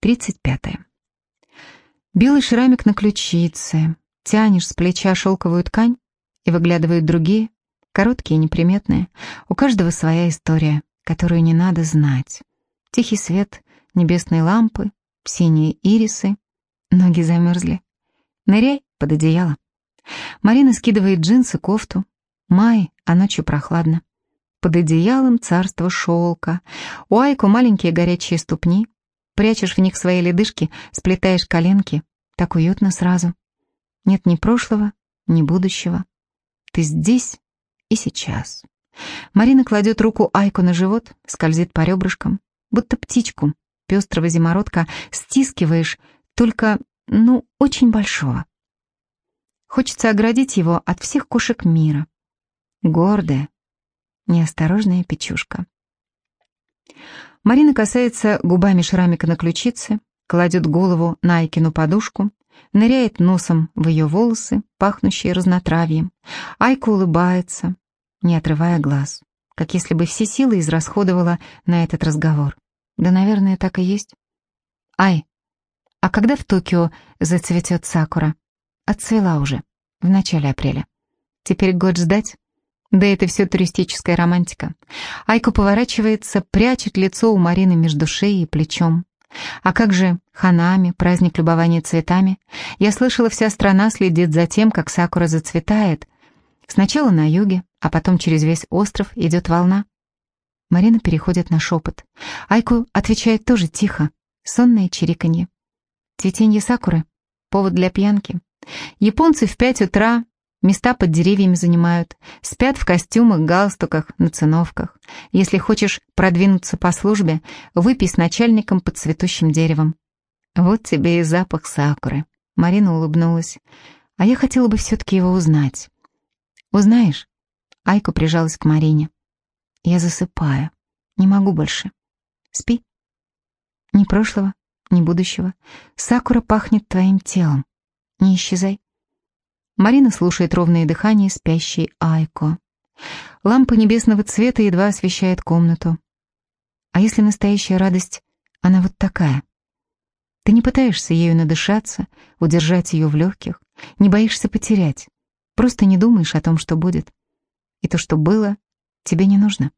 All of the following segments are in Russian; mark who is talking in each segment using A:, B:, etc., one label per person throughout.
A: 35. Белый шрамик на ключице. Тянешь с плеча шелковую ткань, и выглядывают другие, короткие, неприметные. У каждого своя история, которую не надо знать. Тихий свет, небесные лампы, синие ирисы. Ноги замерзли. Ныряй под одеяло. Марина скидывает джинсы, кофту. Май, а ночью прохладно. Под одеялом царство шелка. У Айку маленькие горячие ступни. Прячешь в них свои ледышки, сплетаешь коленки. Так уютно сразу. Нет ни прошлого, ни будущего. Ты здесь и сейчас. Марина кладет руку Айку на живот, скользит по ребрышкам, будто птичку, пестрого зимородка, стискиваешь, только, ну, очень большого. Хочется оградить его от всех кошек мира. Гордая, неосторожная печушка. Марина касается губами шрамика на ключице, кладет голову на Айкину подушку, ныряет носом в ее волосы, пахнущие разнотравьем. Айка улыбается, не отрывая глаз, как если бы все силы израсходовала на этот разговор. Да, наверное, так и есть. Ай, а когда в Токио зацветет сакура? Отцвела уже, в начале апреля. Теперь год ждать? Да это все туристическая романтика. Айко поворачивается, прячет лицо у Марины между шеей и плечом. А как же ханами, праздник любования цветами? Я слышала, вся страна следит за тем, как сакура зацветает. Сначала на юге, а потом через весь остров идет волна. Марина переходит на шепот. Айку отвечает тоже тихо, сонное чириканье. Цветенье сакуры — повод для пьянки. Японцы в пять утра Места под деревьями занимают, спят в костюмах, галстуках, на циновках. Если хочешь продвинуться по службе, выпей с начальником под цветущим деревом. Вот тебе и запах сакуры. Марина улыбнулась. А я хотела бы все-таки его узнать. Узнаешь? Айку прижалась к Марине. Я засыпаю. Не могу больше. Спи. Ни прошлого, ни будущего. Сакура пахнет твоим телом. Не исчезай. Марина слушает ровное дыхание спящей Айко. Лампа небесного цвета едва освещает комнату. А если настоящая радость, она вот такая? Ты не пытаешься ею надышаться, удержать ее в легких, не боишься потерять, просто не думаешь о том, что будет. И то, что было, тебе не нужно.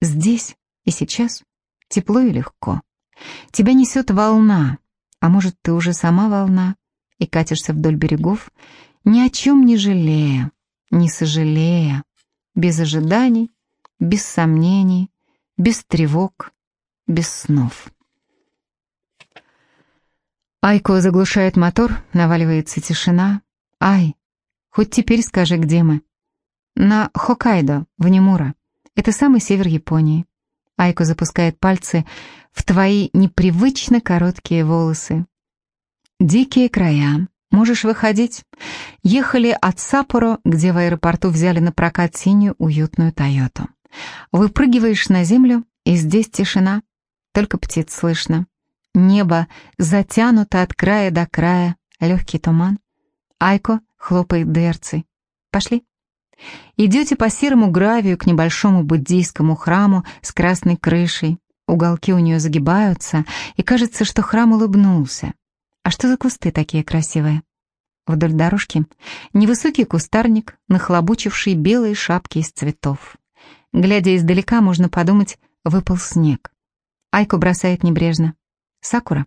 A: Здесь и сейчас тепло и легко. Тебя несет волна, а может, ты уже сама волна, и катишься вдоль берегов, ни о чем не жалея, не сожалея, без ожиданий, без сомнений, без тревог, без снов. Айко заглушает мотор, наваливается тишина. Ай, хоть теперь скажи, где мы. На Хоккайдо, в Немура. Это самый север Японии. Айко запускает пальцы в твои непривычно короткие волосы. Дикие края, Можешь выходить. Ехали от Саппоро, где в аэропорту взяли на прокат синюю уютную Тойоту. Выпрыгиваешь на землю, и здесь тишина. Только птиц слышно. Небо затянуто от края до края, легкий туман. Айко хлопает дверцей. Пошли. Идете по серому гравию к небольшому буддийскому храму с красной крышей. Уголки у нее загибаются, и кажется, что храм улыбнулся. А что за кусты такие красивые? Вдоль дорожки невысокий кустарник, нахлобучивший белые шапки из цветов. Глядя издалека, можно подумать, выпал снег. Айку бросает небрежно. «Сакура?»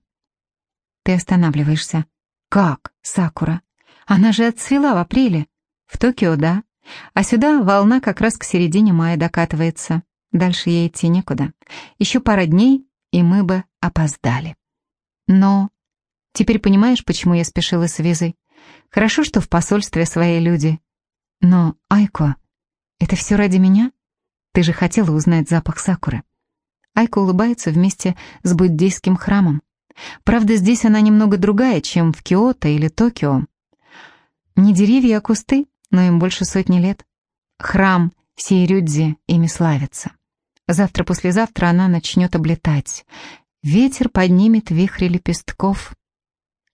A: Ты останавливаешься. «Как, Сакура? Она же отцвела в апреле. В Токио, да. А сюда волна как раз к середине мая докатывается. Дальше ей идти некуда. Еще пара дней, и мы бы опоздали. Но Теперь понимаешь, почему я спешила с визой? Хорошо, что в посольстве свои люди. Но, Айко, это все ради меня? Ты же хотела узнать запах сакуры. Айко улыбается вместе с буддийским храмом. Правда, здесь она немного другая, чем в Киото или Токио. Не деревья, а кусты, но им больше сотни лет. Храм Сейрюдзи ими славится. Завтра-послезавтра она начнет облетать. Ветер поднимет вихри лепестков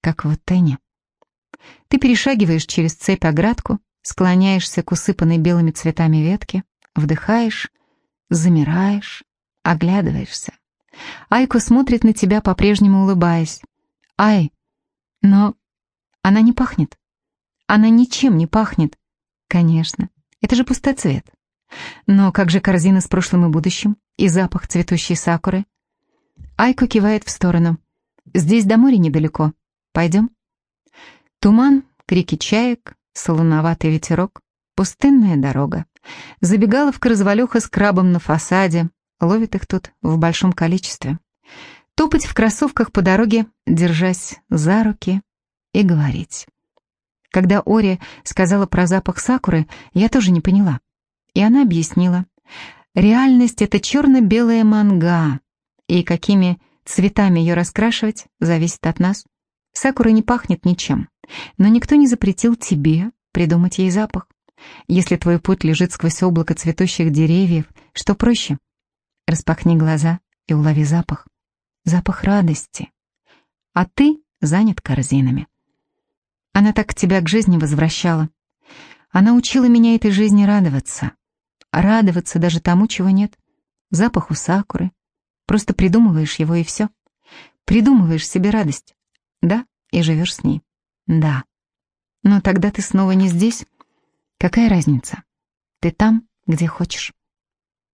A: как в Утене. Ты перешагиваешь через цепь оградку, склоняешься к усыпанной белыми цветами ветке, вдыхаешь, замираешь, оглядываешься. Айко смотрит на тебя, по-прежнему улыбаясь. Ай, но она не пахнет. Она ничем не пахнет. Конечно, это же пустоцвет. Но как же корзина с прошлым и будущим? И запах цветущей сакуры? Айко кивает в сторону. Здесь до моря недалеко. Пойдем? Туман, крики чаек, солоноватый ветерок, пустынная дорога. Забегаловка развалюха с крабом на фасаде, ловит их тут в большом количестве. Топать в кроссовках по дороге, держась за руки и говорить. Когда Ори сказала про запах сакуры, я тоже не поняла. И она объяснила. Реальность — это черно-белая манга, и какими цветами ее раскрашивать зависит от нас. Сакура не пахнет ничем, но никто не запретил тебе придумать ей запах. Если твой путь лежит сквозь облако цветущих деревьев, что проще? Распахни глаза и улови запах. Запах радости. А ты занят корзинами. Она так тебя к жизни возвращала. Она учила меня этой жизни радоваться. Радоваться даже тому, чего нет. Запаху сакуры. Просто придумываешь его и все. Придумываешь себе радость. Да, и живешь с ней. Да. Но тогда ты снова не здесь. Какая разница? Ты там, где хочешь.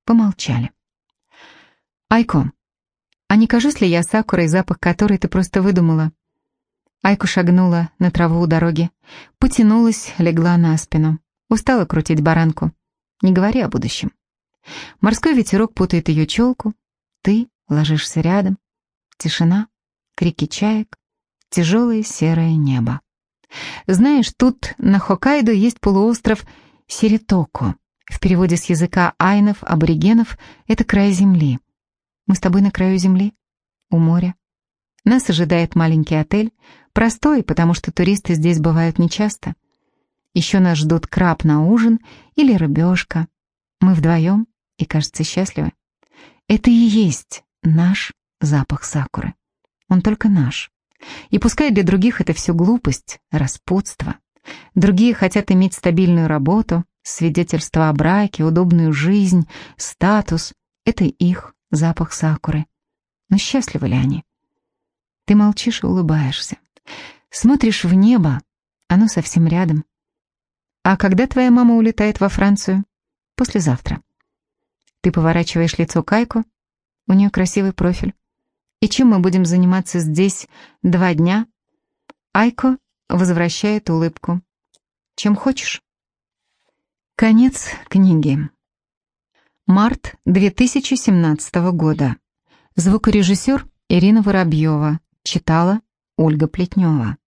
A: Помолчали. Айко, а не кажусь ли я сакурой, запах которой ты просто выдумала? Айку шагнула на траву у дороги, потянулась, легла на спину. Устала крутить баранку. Не говори о будущем. Морской ветерок путает ее челку. Ты ложишься рядом. Тишина, крики чаек, тяжелое серое небо. Знаешь, тут на Хоккайдо есть полуостров Сиритоко. В переводе с языка айнов, аборигенов — это край земли. Мы с тобой на краю земли, у моря. Нас ожидает маленький отель, простой, потому что туристы здесь бывают нечасто. Еще нас ждут краб на ужин или рыбешка. Мы вдвоем и, кажется, счастливы. Это и есть наш запах сакуры. Он только наш. И пускай для других это все глупость, распутство. Другие хотят иметь стабильную работу, свидетельство о браке, удобную жизнь, статус. Это их запах сакуры. Но счастливы ли они? Ты молчишь и улыбаешься. Смотришь в небо, оно совсем рядом. А когда твоя мама улетает во Францию? Послезавтра. Ты поворачиваешь лицо Кайку, у нее красивый профиль. И чем мы будем заниматься здесь два дня? Айко возвращает улыбку. Чем хочешь. Конец книги. Март 2017 года. Звукорежиссер Ирина Воробьева. Читала Ольга Плетнева.